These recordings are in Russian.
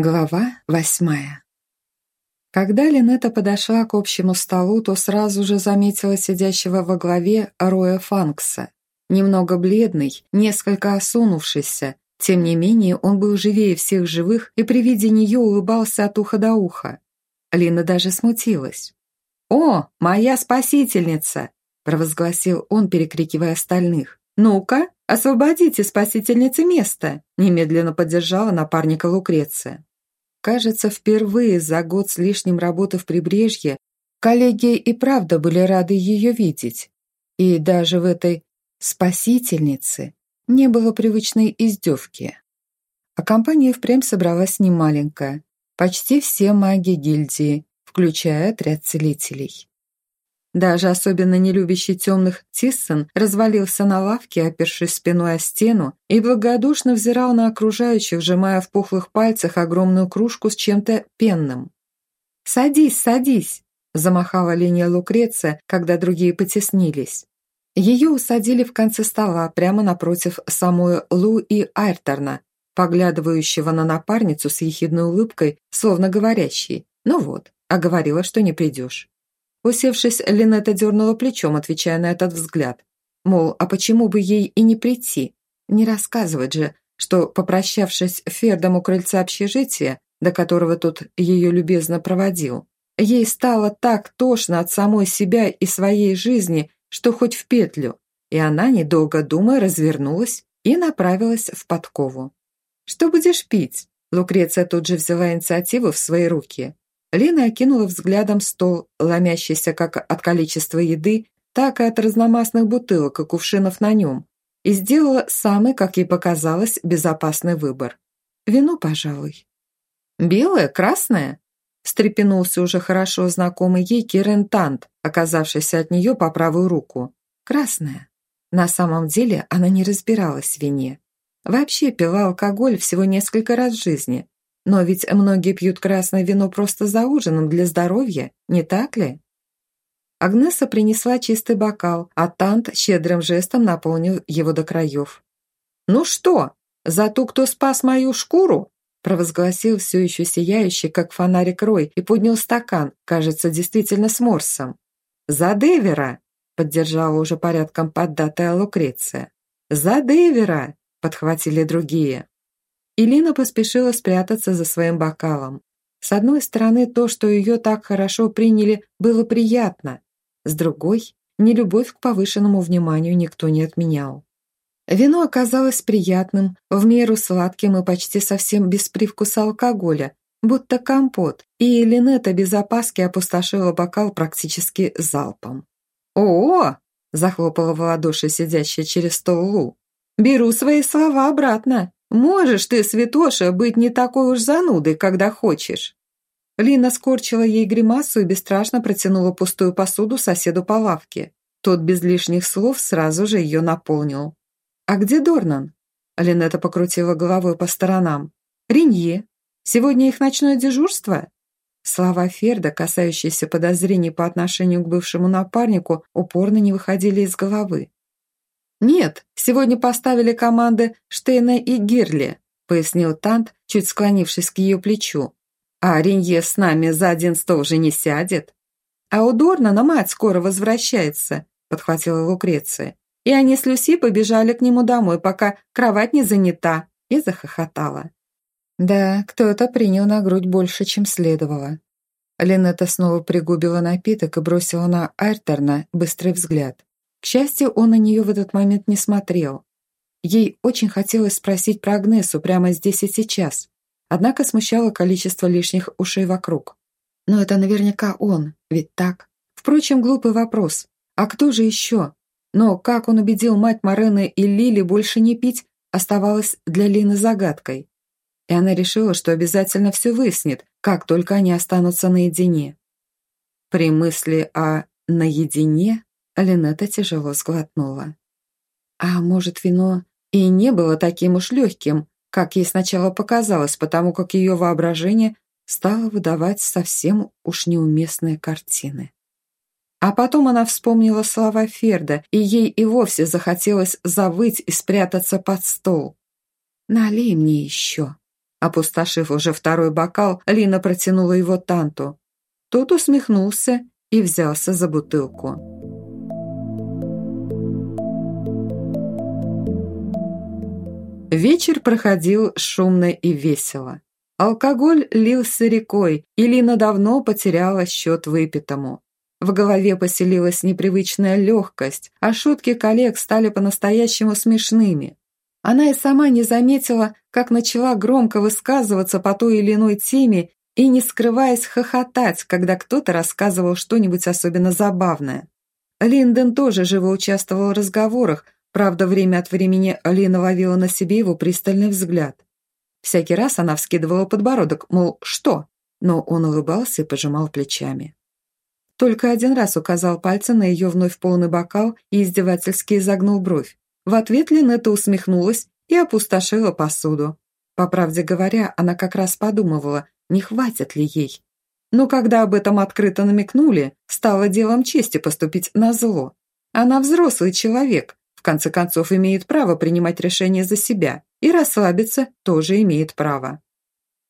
Глава восьмая Когда Линета подошла к общему столу, то сразу же заметила сидящего во главе Роя Фанкса. Немного бледный, несколько осунувшийся, тем не менее он был живее всех живых и при виде нее улыбался от уха до уха. Лина даже смутилась. «О, моя спасительница!» – провозгласил он, перекрикивая остальных. «Ну-ка, освободите спасительнице место!» – немедленно поддержала напарника Лукреция. Кажется, впервые за год с лишним работы в прибрежье коллеги и правда были рады ее видеть. И даже в этой «спасительнице» не было привычной издевки. А компания впрямь собралась немаленькая. Почти все маги гильдии, включая отряд целителей. Даже особенно не любящий темных Тиссон развалился на лавке, опершись спиной о стену, и благодушно взирал на окружающих, сжимая в пухлых пальцах огромную кружку с чем-то пенным. «Садись, садись!» – замахала линия Лукреция, когда другие потеснились. Ее усадили в конце стола, прямо напротив самой Лу и Айрторна, поглядывающего на напарницу с ехидной улыбкой, словно говорящей «Ну вот, а говорила, что не придешь». Усевшись, Линетта дернула плечом, отвечая на этот взгляд. Мол, а почему бы ей и не прийти? Не рассказывать же, что, попрощавшись Фердом у крыльца общежития, до которого тут ее любезно проводил, ей стало так тошно от самой себя и своей жизни, что хоть в петлю, и она, недолго думая, развернулась и направилась в подкову. «Что будешь пить?» Лукреция тут же взяла инициативу в свои руки. Лина окинула взглядом стол, ломящийся как от количества еды, так и от разномастных бутылок и кувшинов на нем, и сделала самый, как ей показалось, безопасный выбор. Вино, пожалуй. «Белое? Красное?» встрепенулся уже хорошо знакомый ей Кирен Тант, оказавшийся от нее по правую руку. Красная. На самом деле она не разбиралась в вине. Вообще пила алкоголь всего несколько раз в жизни, но ведь многие пьют красное вино просто за ужином для здоровья, не так ли? Агнеса принесла чистый бокал, а Тант щедрым жестом наполнил его до краев. «Ну что, за ту, кто спас мою шкуру?» провозгласил все еще сияющий, как фонарик Рой, и поднял стакан, кажется, действительно с морсом. «За Девера!» — поддержала уже порядком поддатая Лукреция. «За Девера!» — подхватили другие. Илина поспешила спрятаться за своим бокалом. С одной стороны, то, что ее так хорошо приняли, было приятно. С другой, нелюбовь к повышенному вниманию никто не отменял. Вино оказалось приятным, в меру сладким и почти совсем без привкуса алкоголя, будто компот, и Линета без опаски опустошила бокал практически залпом. «О!», захлопала в ладоши сидящая через стол Лу. «Беру свои слова обратно. Можешь ты, святоша, быть не такой уж занудой, когда хочешь». Лина скорчила ей гримасу и бесстрашно протянула пустую посуду соседу по лавке. Тот без лишних слов сразу же ее наполнил. «А где Дорнан?» Линета покрутила головой по сторонам. «Ренье. Сегодня их ночное дежурство?» Слова Ферда, касающиеся подозрений по отношению к бывшему напарнику, упорно не выходили из головы. «Нет, сегодня поставили команды Штейна и Гирли», пояснил Тант, чуть склонившись к ее плечу. «А Ренье с нами за один стол же не сядет». «А у Дорнана мать скоро возвращается», подхватила Лукреция и они с Люси побежали к нему домой, пока кровать не занята, и захохотала. Да, кто-то принял на грудь больше, чем следовало. Линетта снова пригубила напиток и бросила на Айрторна быстрый взгляд. К счастью, он на нее в этот момент не смотрел. Ей очень хотелось спросить про Агнесу прямо здесь и сейчас, однако смущало количество лишних ушей вокруг. Но это наверняка он, ведь так? Впрочем, глупый вопрос. А кто же еще? Но как он убедил мать Морены и Лили больше не пить, оставалось для Лины загадкой. И она решила, что обязательно все выяснит, как только они останутся наедине. При мысли о «наедине» Линетта тяжело сглотнула. А может, вино и не было таким уж легким, как ей сначала показалось, потому как ее воображение стало выдавать совсем уж неуместные картины. А потом она вспомнила слова Ферда, и ей и вовсе захотелось завыть и спрятаться под стол. «Налей мне еще». Опустошив уже второй бокал, Лина протянула его Танту. Тот усмехнулся и взялся за бутылку. Вечер проходил шумно и весело. Алкоголь лился рекой, и Лина давно потеряла счет выпитому. В голове поселилась непривычная легкость, а шутки коллег стали по-настоящему смешными. Она и сама не заметила, как начала громко высказываться по той или иной теме и, не скрываясь, хохотать, когда кто-то рассказывал что-нибудь особенно забавное. Линден тоже живо участвовал в разговорах, правда, время от времени Лина ловила на себе его пристальный взгляд. Всякий раз она вскидывала подбородок, мол, что? Но он улыбался и пожимал плечами. Только один раз указал пальцем на ее вновь полный бокал и издевательски изогнул бровь. В ответ Линетта усмехнулась и опустошила посуду. По правде говоря, она как раз подумывала, не хватит ли ей. Но когда об этом открыто намекнули, стало делом чести поступить на зло. Она взрослый человек, в конце концов имеет право принимать решения за себя, и расслабиться тоже имеет право.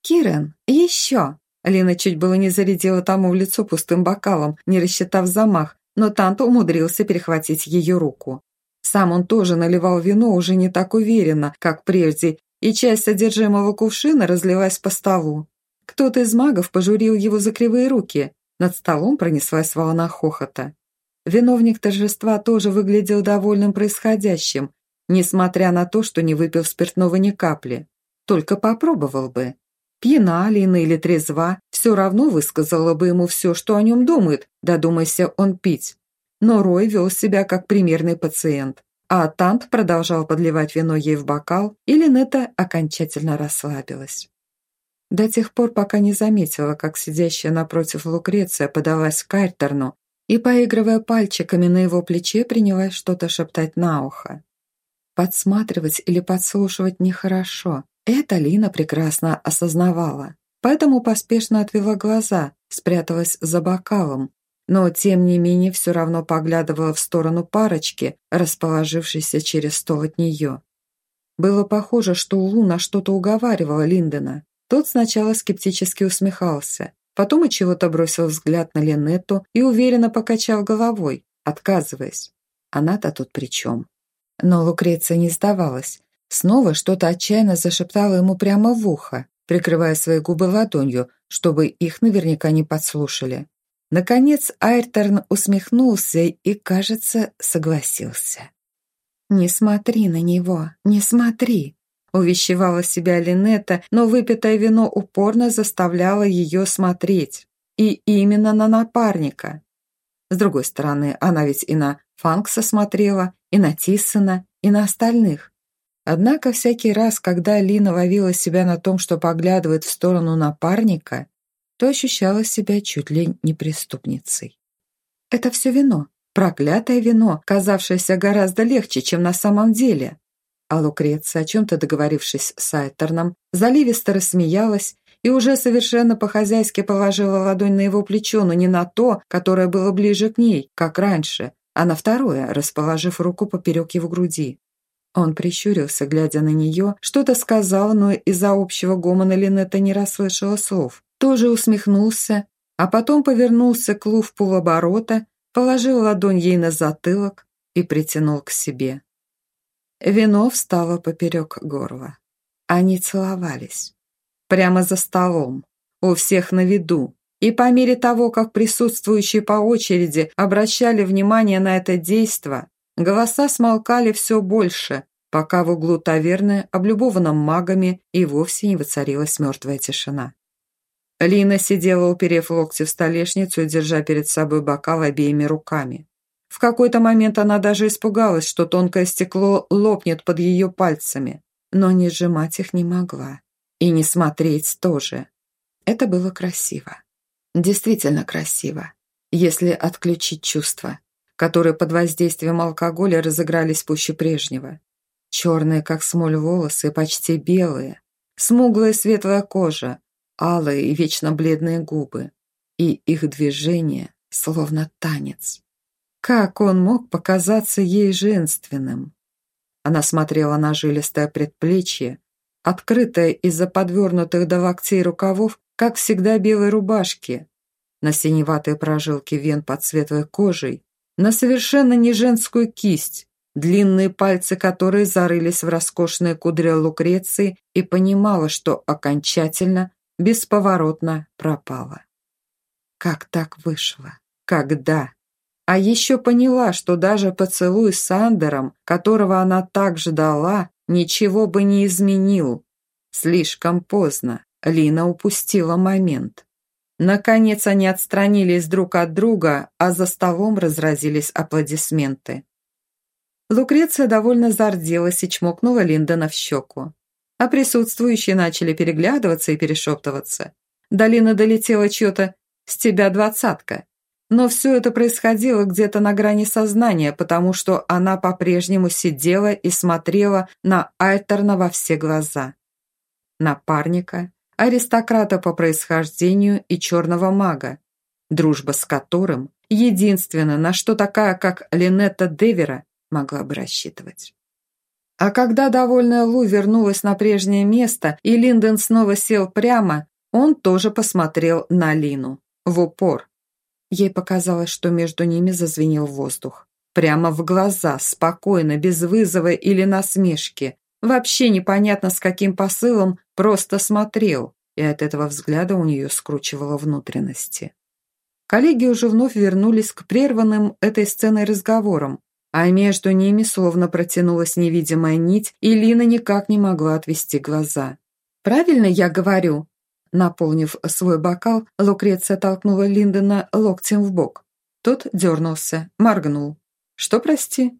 «Кирен, еще!» Лина чуть было не зарядила тому в лицо пустым бокалом, не рассчитав замах, но Танто умудрился перехватить ее руку. Сам он тоже наливал вино уже не так уверенно, как прежде, и часть содержимого кувшина разлилась по столу. Кто-то из магов пожурил его за кривые руки. Над столом пронеслась волна хохота. Виновник торжества тоже выглядел довольным происходящим, несмотря на то, что не выпил спиртного ни капли. Только попробовал бы. Пьяна Алина или трезва, все равно высказала бы ему все, что о нем думает, додумайся он пить. Но Рой вел себя как примерный пациент, а Тант продолжал подливать вино ей в бокал, и Линетта окончательно расслабилась. До тех пор, пока не заметила, как сидящая напротив Лукреция подалась к Кайтерну и, поигрывая пальчиками на его плече, принялась что-то шептать на ухо. Подсматривать или подслушивать нехорошо, это Лина прекрасно осознавала, поэтому поспешно отвела глаза, спряталась за бокалом, но тем не менее все равно поглядывала в сторону парочки, расположившейся через стол от нее. Было похоже, что Луна что-то уговаривала Линдена. Тот сначала скептически усмехался, потом от чего-то бросил взгляд на Ленетту и уверенно покачал головой, отказываясь. Она-то тут при чем? Но Лукреция не сдавалась, Снова что-то отчаянно зашептала ему прямо в ухо, прикрывая свои губы ладонью, чтобы их наверняка не подслушали. Наконец Айрторн усмехнулся и, кажется, согласился. «Не смотри на него, не смотри», — увещевала себя Линетта, но выпитое вино упорно заставляло ее смотреть. И именно на напарника. С другой стороны, она ведь и на Фанкса смотрела, и на Тиссона, и на остальных. Однако всякий раз, когда Лина ловила себя на том, что поглядывает в сторону напарника, то ощущала себя чуть ли не преступницей. Это все вино, проклятое вино, казавшееся гораздо легче, чем на самом деле. А Лукреция, о чем-то договорившись с Айтерном, заливисто рассмеялась и уже совершенно по-хозяйски положила ладонь на его плечо, но не на то, которое было ближе к ней, как раньше, а на второе, расположив руку поперек его груди. Он прищурился, глядя на нее, что-то сказал, но из-за общего гомона Линетта не расслышала слов. Тоже усмехнулся, а потом повернулся к Лу в полоборота, положил ладонь ей на затылок и притянул к себе. Вино встало поперек горла. Они целовались. Прямо за столом, у всех на виду. И по мере того, как присутствующие по очереди обращали внимание на это действо, Голоса смолкали все больше, пока в углу таверны, облюбованном магами, и вовсе не воцарилась мертвая тишина. Лина сидела, уперев локти в столешницу и держа перед собой бокал обеими руками. В какой-то момент она даже испугалась, что тонкое стекло лопнет под ее пальцами, но не сжимать их не могла. И не смотреть тоже. Это было красиво. Действительно красиво, если отключить чувства которые под воздействием алкоголя разыгрались пуще прежнего. Черные, как смоль, волосы, почти белые, смуглая светлая кожа, алые и вечно бледные губы. И их движение словно танец. Как он мог показаться ей женственным? Она смотрела на жилистое предплечье, открытая из-за подвернутых до локтей рукавов, как всегда белой рубашки, на синеватые прожилки вен под светлой кожей, на совершенно не женскую кисть, длинные пальцы которой зарылись в роскошные кудри Лукреции и понимала, что окончательно, бесповоротно пропала. Как так вышло? Когда? А еще поняла, что даже поцелуй с Андером, которого она так ждала, ничего бы не изменил. Слишком поздно. Лина упустила момент. Наконец они отстранились друг от друга, а за столом разразились аплодисменты. Лукреция довольно зарделась и чмокнула Линдона в щеку. А присутствующие начали переглядываться и перешептываться. До Лины долетело чье-то «с тебя двадцатка». Но все это происходило где-то на грани сознания, потому что она по-прежнему сидела и смотрела на Альтерна во все глаза. Напарника, аристократа по происхождению и черного мага, дружба с которым единственное, на что такая, как Линетта Девера, могла бы рассчитывать. А когда довольная Лу вернулась на прежнее место и Линдон снова сел прямо, он тоже посмотрел на Лину. В упор. Ей показалось, что между ними зазвенел воздух. Прямо в глаза, спокойно, без вызова или насмешки. Вообще непонятно с каким посылом, просто смотрел, и от этого взгляда у нее скручивало внутренности. Коллеги уже вновь вернулись к прерванным этой сценой разговорам, а между ними словно протянулась невидимая нить, и Лина никак не могла отвести глаза. «Правильно я говорю?» Наполнив свой бокал, Лукреция толкнула Линдона локтем в бок. Тот дернулся, моргнул. «Что, прости?»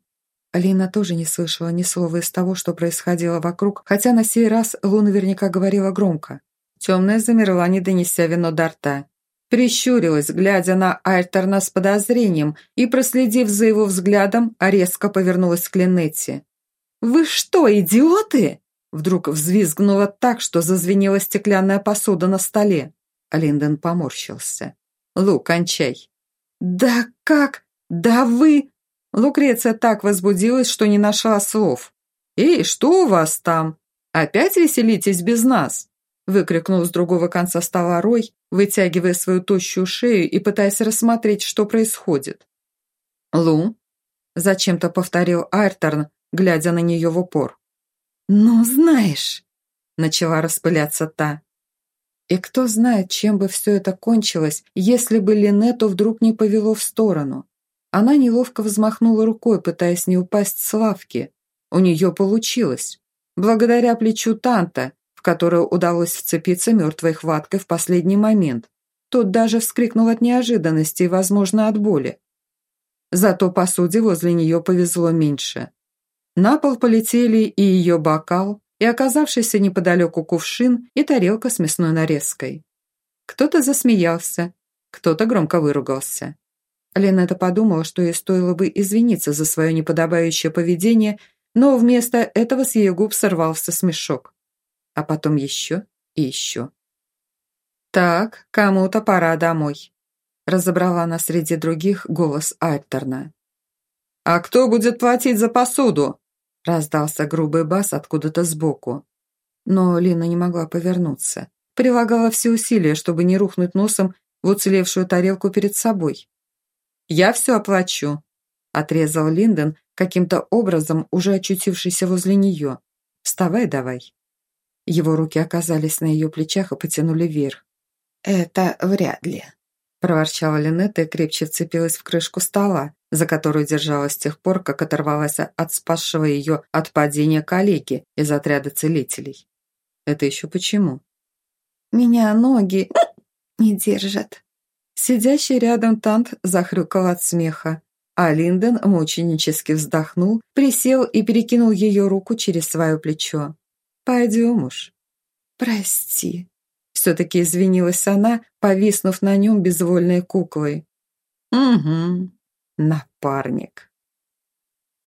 Лина тоже не слышала ни слова из того, что происходило вокруг, хотя на сей раз Лу наверняка говорила громко. Темная замерла, не донеся вино до рта. Прищурилась, глядя на Альтерна с подозрением, и, проследив за его взглядом, резко повернулась к Линетте. «Вы что, идиоты?» Вдруг взвизгнула так, что зазвенела стеклянная посуда на столе. Линдон поморщился. «Лу, кончай». «Да как? Да вы...» Лукреция так возбудилась, что не нашла слов. «Эй, что у вас там? Опять веселитесь без нас?» выкрикнул с другого конца стола Рой, вытягивая свою тощую шею и пытаясь рассмотреть, что происходит. «Лу?» – зачем-то повторил Айрторн, глядя на нее в упор. «Ну, знаешь», – начала распыляться та. И кто знает, чем бы все это кончилось, если бы Линету вдруг не повело в сторону. Она неловко взмахнула рукой, пытаясь не упасть с лавки. У нее получилось. Благодаря плечу Танта, которую удалось вцепиться мертвой хваткой в последний момент. Тот даже вскрикнул от неожиданности и, возможно, от боли. Зато посуде возле нее повезло меньше. На пол полетели и ее бокал, и оказавшийся неподалеку кувшин, и тарелка с мясной нарезкой. Кто-то засмеялся, кто-то громко выругался. Ленета подумала, что ей стоило бы извиниться за свое неподобающее поведение, но вместо этого с ее губ сорвался смешок а потом еще и еще. «Так, кому-то пора домой», – разобрала она среди других голос Альтерна. «А кто будет платить за посуду?» – раздался грубый бас откуда-то сбоку. Но Лина не могла повернуться. Прилагала все усилия, чтобы не рухнуть носом в уцелевшую тарелку перед собой. «Я все оплачу», – отрезал Линдон, каким-то образом уже очутившийся возле нее. «Вставай давай». Его руки оказались на ее плечах и потянули вверх. «Это вряд ли», – проворчала Линетта и крепче вцепилась в крышку стола, за которую держалась с тех пор, как оторвалась от спасшего ее от падения коллеги из отряда целителей. «Это еще почему?» «Меня ноги не держат». Сидящий рядом Тант захрюкал от смеха, а Линден мученически вздохнул, присел и перекинул ее руку через свое плечо. «Пойдем уж». «Прости», — все-таки извинилась она, повиснув на нем безвольной куклой. «Угу, напарник».